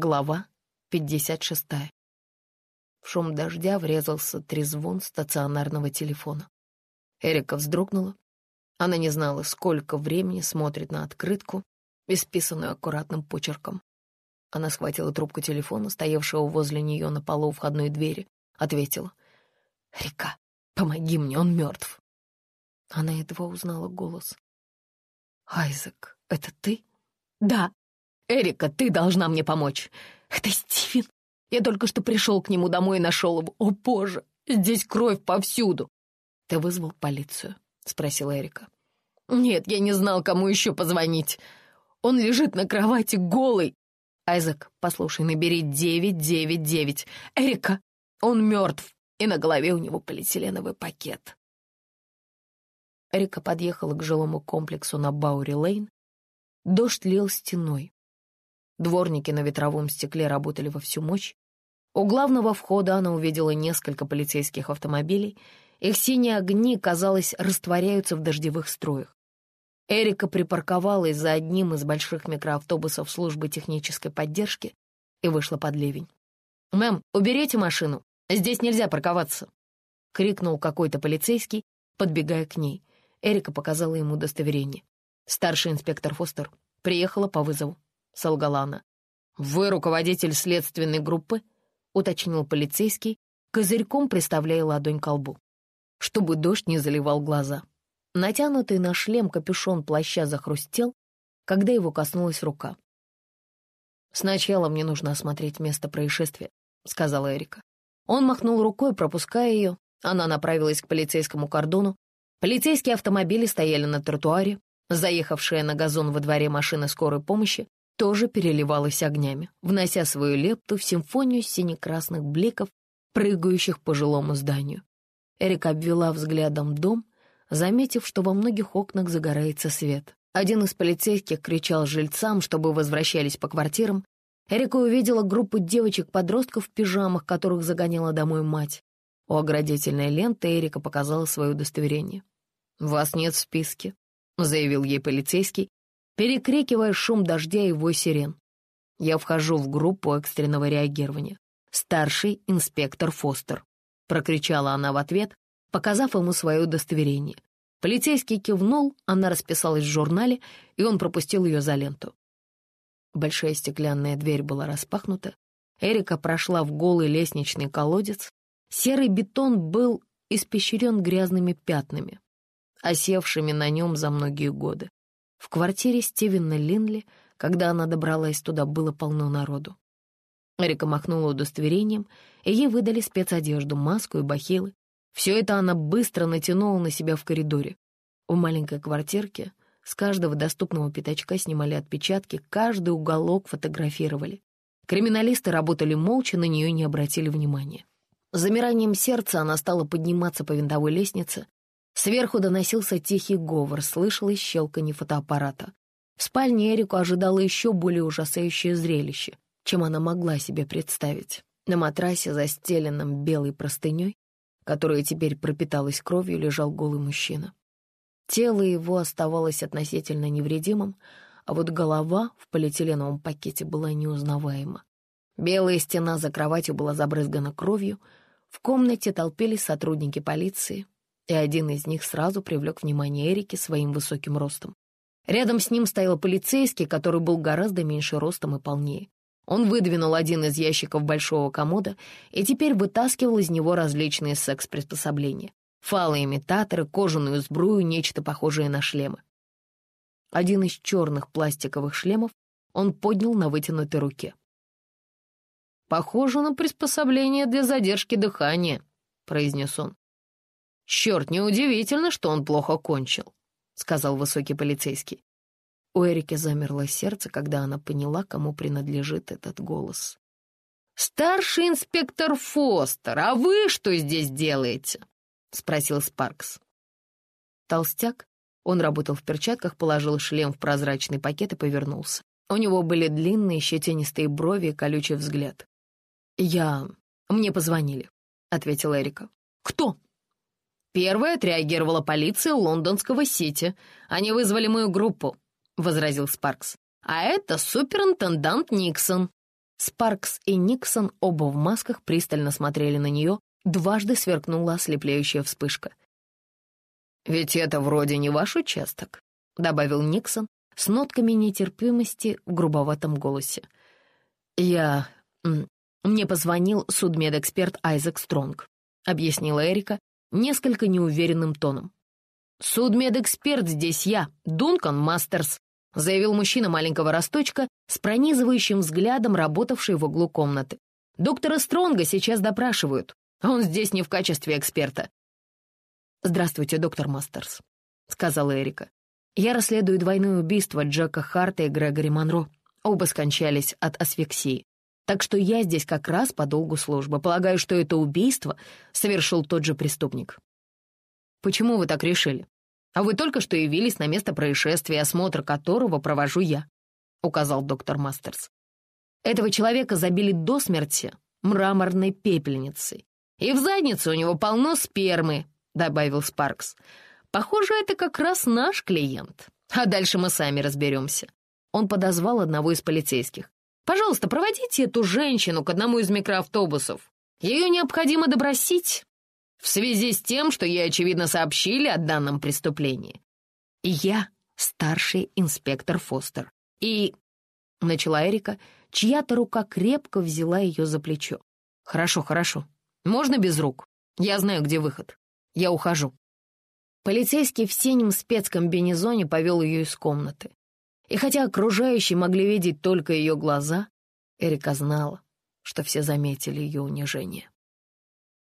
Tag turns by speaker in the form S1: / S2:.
S1: Глава 56. В шум дождя врезался трезвон стационарного телефона. Эрика вздрогнула. Она не знала, сколько времени смотрит на открытку, исписанную аккуратным почерком. Она схватила трубку телефона, стоявшего возле нее на полу входной двери, ответила. «Река, помоги мне, он мертв». Она едва узнала голос. «Айзек, это ты?» «Да, Эрика, ты должна мне помочь. Это Стивен. Я только что пришел к нему домой и нашел его. О, боже, здесь кровь повсюду. Ты вызвал полицию? Спросила Эрика. Нет, я не знал, кому еще позвонить. Он лежит на кровати голый. Айзек, послушай, набери 999. Эрика, он мертв, и на голове у него полиэтиленовый пакет. Эрика подъехала к жилому комплексу на Баури-Лейн. Дождь лил стеной. Дворники на ветровом стекле работали во всю мощь. У главного входа она увидела несколько полицейских автомобилей. Их синие огни, казалось, растворяются в дождевых струях. Эрика припарковалась за одним из больших микроавтобусов службы технической поддержки и вышла под ливень. «Мэм, уберите машину, здесь нельзя парковаться!» — крикнул какой-то полицейский, подбегая к ней. Эрика показала ему удостоверение. Старший инспектор Фостер приехала по вызову солгала она. «Вы руководитель следственной группы?» — уточнил полицейский, козырьком приставляя ладонь к лбу, чтобы дождь не заливал глаза. Натянутый на шлем капюшон плаща захрустел, когда его коснулась рука. «Сначала мне нужно осмотреть место происшествия», — сказала Эрика. Он махнул рукой, пропуская ее. Она направилась к полицейскому кордону. Полицейские автомобили стояли на тротуаре. Заехавшая на газон во дворе машина скорой помощи тоже переливалась огнями, внося свою лепту в симфонию сине-красных бликов, прыгающих по жилому зданию. Эрика обвела взглядом дом, заметив, что во многих окнах загорается свет. Один из полицейских кричал жильцам, чтобы возвращались по квартирам. Эрика увидела группу девочек-подростков в пижамах, которых загоняла домой мать. У оградительной ленты Эрика показала свое удостоверение. «Вас нет в списке», — заявил ей полицейский, перекрикивая шум дождя и вой сирен. Я вхожу в группу экстренного реагирования. «Старший инспектор Фостер», — прокричала она в ответ, показав ему свое удостоверение. Полицейский кивнул, она расписалась в журнале, и он пропустил ее за ленту. Большая стеклянная дверь была распахнута. Эрика прошла в голый лестничный колодец. Серый бетон был испещрен грязными пятнами, осевшими на нем за многие годы. В квартире Стивена Линли, когда она добралась туда, было полно народу. Эрика махнула удостоверением, и ей выдали спецодежду, маску и бахилы. Все это она быстро натянула на себя в коридоре. В маленькой квартирке с каждого доступного пятачка снимали отпечатки, каждый уголок фотографировали. Криминалисты работали молча, на нее не обратили внимания. Замиранием сердца она стала подниматься по винтовой лестнице, Сверху доносился тихий говор, слышалось щелканье фотоаппарата. В спальне Эрику ожидало еще более ужасающее зрелище, чем она могла себе представить. На матрасе, застеленном белой простыней, которая теперь пропиталась кровью, лежал голый мужчина. Тело его оставалось относительно невредимым, а вот голова в полиэтиленовом пакете была неузнаваема. Белая стена за кроватью была забрызгана кровью, в комнате толпились сотрудники полиции, и один из них сразу привлек внимание Эрики своим высоким ростом. Рядом с ним стоял полицейский, который был гораздо меньше ростом и полнее. Он выдвинул один из ящиков большого комода и теперь вытаскивал из него различные секс-приспособления. Фалоимитаторы, кожаную сбрую, нечто похожее на шлемы. Один из черных пластиковых шлемов он поднял на вытянутой руке. «Похоже на приспособление для задержки дыхания», — произнес он. «Черт, неудивительно, что он плохо кончил», — сказал высокий полицейский. У Эрики замерло сердце, когда она поняла, кому принадлежит этот голос. «Старший инспектор Фостер, а вы что здесь делаете?» — спросил Спаркс. Толстяк, он работал в перчатках, положил шлем в прозрачный пакет и повернулся. У него были длинные щетинистые брови и колючий взгляд. «Я... Мне позвонили», — ответила Эрика. «Кто?» Первая отреагировала полиция лондонского Сити. Они вызвали мою группу», — возразил Спаркс. «А это суперинтендант Никсон». Спаркс и Никсон, оба в масках, пристально смотрели на нее, дважды сверкнула ослепляющая вспышка. «Ведь это вроде не ваш участок», — добавил Никсон с нотками нетерпимости в грубоватом голосе. «Я... мне позвонил судмедэксперт Айзек Стронг», — объяснила Эрика несколько неуверенным тоном. «Судмедэксперт здесь я, Дункан Мастерс», — заявил мужчина маленького росточка с пронизывающим взглядом, работавший в углу комнаты. «Доктора Стронга сейчас допрашивают. Он здесь не в качестве эксперта». «Здравствуйте, доктор Мастерс», — сказала Эрика. «Я расследую двойное убийство Джека Харта и Грегори Монро. Оба скончались от асфиксии. Так что я здесь как раз по долгу службы. Полагаю, что это убийство совершил тот же преступник». «Почему вы так решили? А вы только что явились на место происшествия, осмотр которого провожу я», — указал доктор Мастерс. «Этого человека забили до смерти мраморной пепельницей. И в заднице у него полно спермы», — добавил Спаркс. «Похоже, это как раз наш клиент. А дальше мы сами разберемся». Он подозвал одного из полицейских. «Пожалуйста, проводите эту женщину к одному из микроавтобусов. Ее необходимо добросить в связи с тем, что ей, очевидно, сообщили о данном преступлении. Я старший инспектор Фостер. И... Начала Эрика, чья-то рука крепко взяла ее за плечо. «Хорошо, хорошо. Можно без рук? Я знаю, где выход. Я ухожу». Полицейский в синем спецкомбинезоне повел ее из комнаты. И хотя окружающие могли видеть только ее глаза, Эрика знала, что все заметили ее унижение.